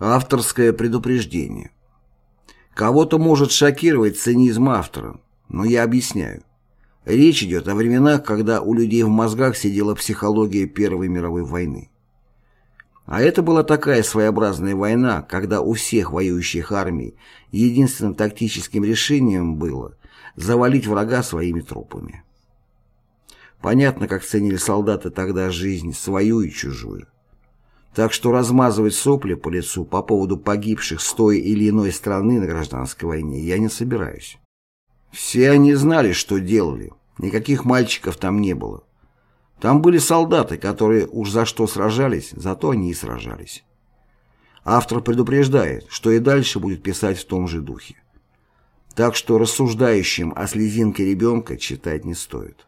Авторское предупреждение. Кого-то может шокировать цинизм автора, но я объясняю. Речь идет о временах, когда у людей в мозгах сидела психология Первой мировой войны. А это была такая своеобразная война, когда у всех воюющих армий единственным тактическим решением было завалить врага своими трупами. Понятно, как ценили солдаты тогда жизнь свою и чужую. Так что размазывать сопли по лицу по поводу погибших с той или иной страны на гражданской войне я не собираюсь. Все они знали, что делали. Никаких мальчиков там не было. Там были солдаты, которые уж за что сражались, зато они и сражались. Автор предупреждает, что и дальше будет писать в том же духе. Так что рассуждающим о слезинке ребенка читать не стоит.